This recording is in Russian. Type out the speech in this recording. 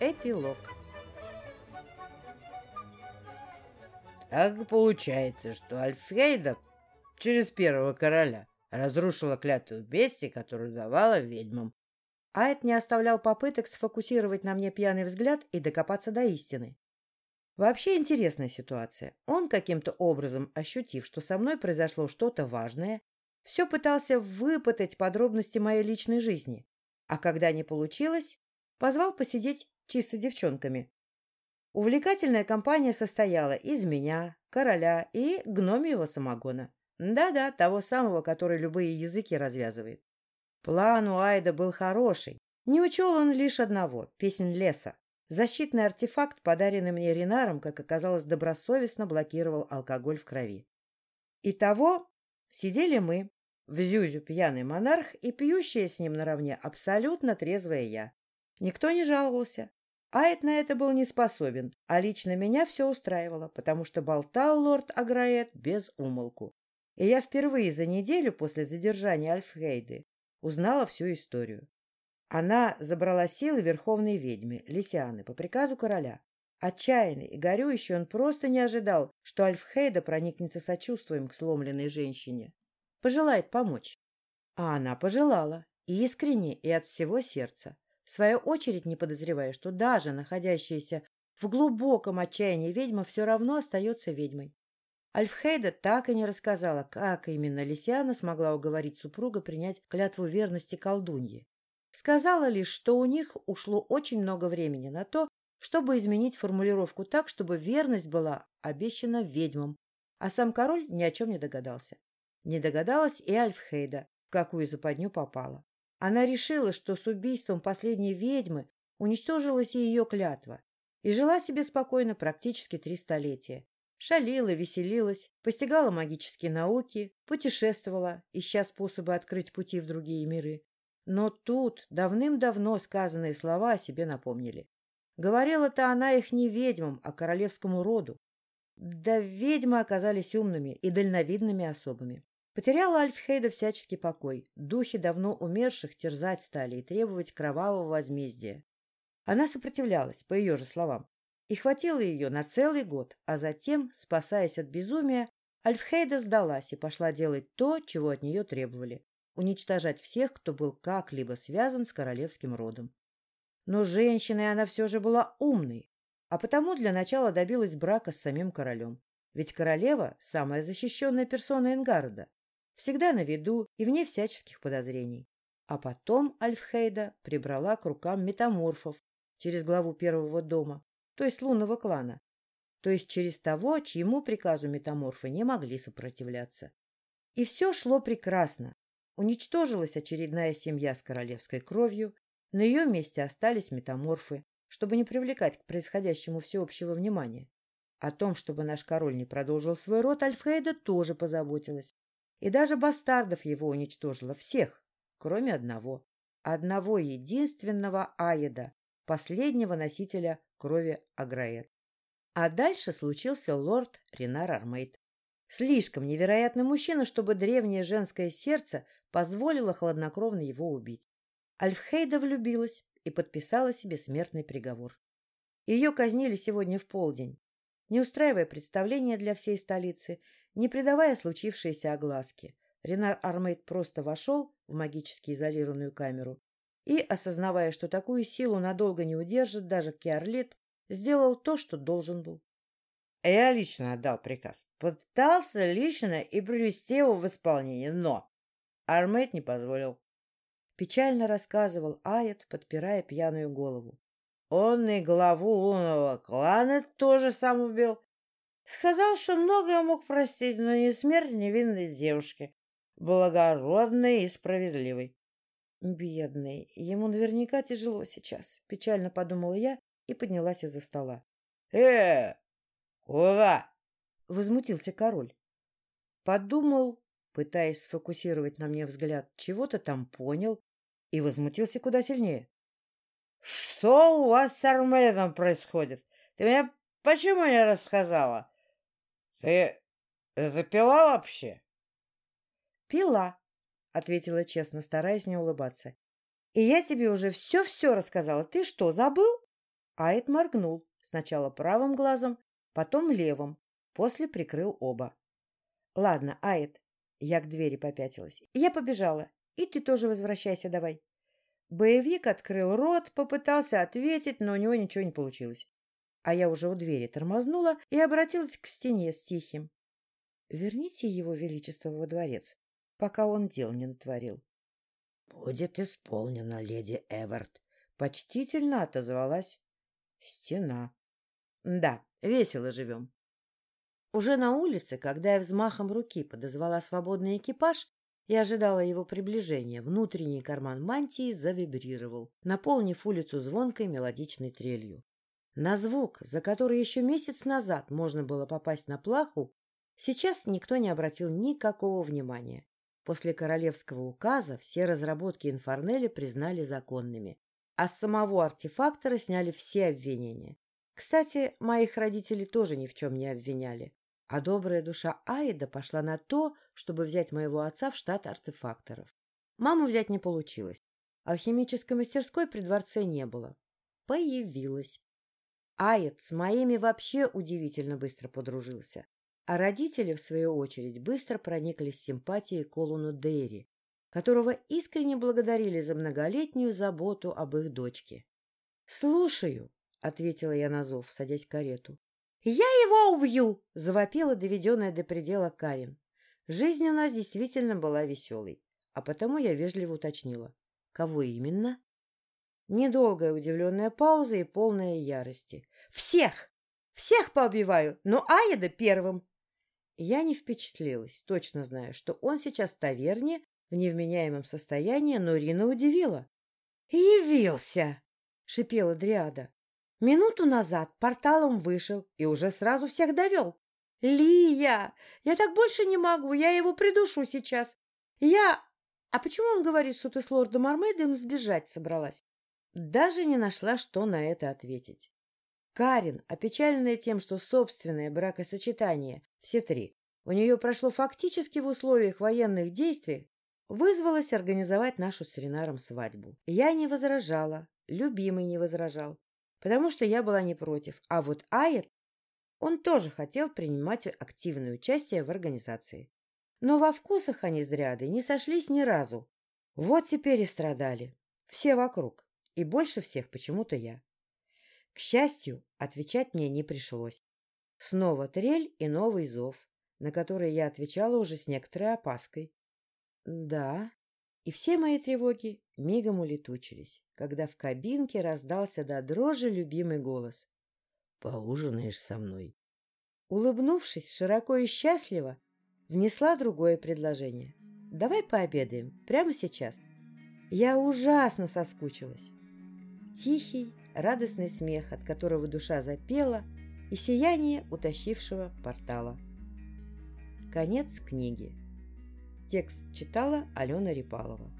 Эпилог Так получается, что Альфрейда через первого короля разрушила клятву бести, которую давала ведьмам. Айд не оставлял попыток сфокусировать на мне пьяный взгляд и докопаться до истины. Вообще интересная ситуация. Он каким-то образом, ощутив, что со мной произошло что-то важное, все пытался выпытать подробности моей личной жизни, а когда не получилось, позвал посидеть чисто девчонками. Увлекательная компания состояла из меня, короля и гномиего самогона. Да-да, того самого, который любые языки развязывает. План у Айда был хороший. Не учел он лишь одного — песнь леса. Защитный артефакт, подаренный мне Ринаром, как оказалось, добросовестно блокировал алкоголь в крови. Итого сидели мы, в Зюзю пьяный монарх и пьющая с ним наравне абсолютно трезвая я. Никто не жаловался. Айд на это был не способен, а лично меня все устраивало, потому что болтал лорд Аграэт без умолку. И я впервые за неделю после задержания Альфхейды узнала всю историю. Она забрала силы верховной ведьмы, Лисианы, по приказу короля. Отчаянный и горюющий он просто не ожидал, что Альфхейда проникнется сочувствием к сломленной женщине. Пожелает помочь. А она пожелала, и искренне, и от всего сердца. В свою очередь не подозревая, что даже находящаяся в глубоком отчаянии ведьма все равно остается ведьмой. Альфхейда так и не рассказала, как именно Лисиана смогла уговорить супруга принять клятву верности колдуньи. Сказала лишь, что у них ушло очень много времени на то, чтобы изменить формулировку так, чтобы верность была обещана ведьмам, а сам король ни о чем не догадался. Не догадалась и Альфхейда, в какую западню попала. Она решила, что с убийством последней ведьмы уничтожилась и ее клятва, и жила себе спокойно практически три столетия. Шалила, веселилась, постигала магические науки, путешествовала, ища способы открыть пути в другие миры. Но тут давным-давно сказанные слова о себе напомнили. Говорила-то она их не ведьмам, а королевскому роду. Да ведьмы оказались умными и дальновидными особами. Потеряла Альфхейда всяческий покой. Духи давно умерших терзать стали и требовать кровавого возмездия. Она сопротивлялась, по ее же словам, и хватило ее на целый год, а затем, спасаясь от безумия, Альфхейда сдалась и пошла делать то, чего от нее требовали — уничтожать всех, кто был как-либо связан с королевским родом. Но женщиной она все же была умной, а потому для начала добилась брака с самим королем. Ведь королева — самая защищенная персона Энгарда, всегда на виду и вне всяческих подозрений. А потом Альфхейда прибрала к рукам метаморфов через главу первого дома, то есть лунного клана, то есть через того, чьему приказу метаморфы не могли сопротивляться. И все шло прекрасно. Уничтожилась очередная семья с королевской кровью, на ее месте остались метаморфы, чтобы не привлекать к происходящему всеобщего внимания. О том, чтобы наш король не продолжил свой род, Альфхейда тоже позаботилась. И даже бастардов его уничтожила всех, кроме одного. Одного единственного Аеда, последнего носителя крови Аграэт. А дальше случился лорд Ренар Армейд. Слишком невероятный мужчина, чтобы древнее женское сердце позволило хладнокровно его убить. Альфхейда влюбилась и подписала себе смертный приговор. Ее казнили сегодня в полдень, не устраивая представления для всей столицы, не придавая случившейся огласки. Ренар Армейд просто вошел в магически изолированную камеру и, осознавая, что такую силу надолго не удержит даже Киарлит, сделал то, что должен был. Я лично отдал приказ. Пытался лично и привести его в исполнение, но Армейд не позволил. Печально рассказывал Аят, подпирая пьяную голову. Он и главу лунного клана тоже сам убил. Сказал, что многое мог простить, но не смерть невинной девушки, благородной и справедливой. Бедный, ему наверняка тяжело сейчас, печально подумала я и поднялась из-за стола. Э, куда? возмутился король. Подумал, пытаясь сфокусировать на мне взгляд, чего-то там понял и возмутился куда сильнее. Что у вас с Армедом происходит? Ты мне почему не рассказала? Ты это пила вообще? Пила, — ответила честно, стараясь не улыбаться. — И я тебе уже все-все рассказала. Ты что, забыл? Айд моргнул, сначала правым глазом, потом левым, после прикрыл оба. — Ладно, Айд, я к двери попятилась. Я побежала, и ты тоже возвращайся давай. Боевик открыл рот, попытался ответить, но у него ничего не получилось. А я уже у двери тормознула и обратилась к стене с тихим. Верните его величество во дворец, пока он дел не натворил. — Будет исполнено, леди Эверт, — почтительно отозвалась стена. Да, весело живем. Уже на улице, когда я взмахом руки подозвала свободный экипаж и ожидала его приближения, внутренний карман мантии завибрировал, наполнив улицу звонкой мелодичной трелью. На звук, за который еще месяц назад можно было попасть на плаху, Сейчас никто не обратил никакого внимания. После королевского указа все разработки Инфорнели признали законными, а с самого артефактора сняли все обвинения. Кстати, моих родителей тоже ни в чем не обвиняли, а добрая душа Аида пошла на то, чтобы взять моего отца в штат артефакторов. Маму взять не получилось. Алхимической мастерской при дворце не было. Появилась. Аид с моими вообще удивительно быстро подружился. А родители, в свою очередь, быстро прониклись симпатией к Олуну Дейри, которого искренне благодарили за многолетнюю заботу об их дочке. — Слушаю, — ответила я на зов, садясь в карету. — Я его убью! — завопила доведенная до предела Карин. Жизнь у нас действительно была веселой, а потому я вежливо уточнила. — Кого именно? Недолгая удивленная пауза и полная ярости. — Всех! Всех поубиваю, но Аеда первым! Я не впечатлилась, точно зная, что он сейчас в таверне в невменяемом состоянии, но Рина удивила. «Явился!» — шипела Дриада. «Минуту назад порталом вышел и уже сразу всех довел. Лия! Я так больше не могу, я его придушу сейчас. Я... А почему он говорит, что ты с лордом Армейдом сбежать собралась?» Даже не нашла, что на это ответить. Карин, опечаленная тем, что собственное бракосочетание, все три, у нее прошло фактически в условиях военных действий, вызвалась организовать нашу с Ренаром свадьбу. Я не возражала, любимый не возражал, потому что я была не против. А вот Айет, он тоже хотел принимать активное участие в организации. Но во вкусах они с Дрядой не сошлись ни разу. Вот теперь и страдали. Все вокруг. И больше всех почему-то я. К счастью, отвечать мне не пришлось. Снова трель и новый зов, на который я отвечала уже с некоторой опаской. «Да». И все мои тревоги мигом улетучились, когда в кабинке раздался до дрожи любимый голос. «Поужинаешь со мной?» Улыбнувшись широко и счастливо, внесла другое предложение. «Давай пообедаем, прямо сейчас». Я ужасно соскучилась. Тихий, радостный смех, от которого душа запела, и сияние утащившего портала. Конец книги. Текст читала Алена Репалова.